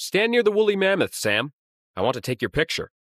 Stand near the woolly mammoth, Sam. I want to take your picture.